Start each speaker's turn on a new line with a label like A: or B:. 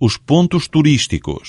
A: Os pontos turísticos.